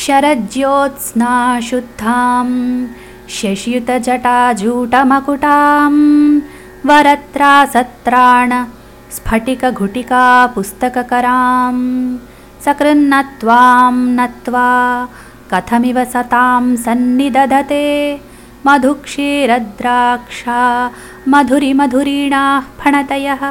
शरज्योत्स्नाशुद्धां शशियुतजटाजूटमकुटां वरत्रासत्राण स्फटिकघुटिका पुस्तककरां सकृन्नत्वां नत्वा कथमिव सतां सन्निदधते मधुक्षीरद्राक्षा मधुरिमधुरीणाः फणतयः।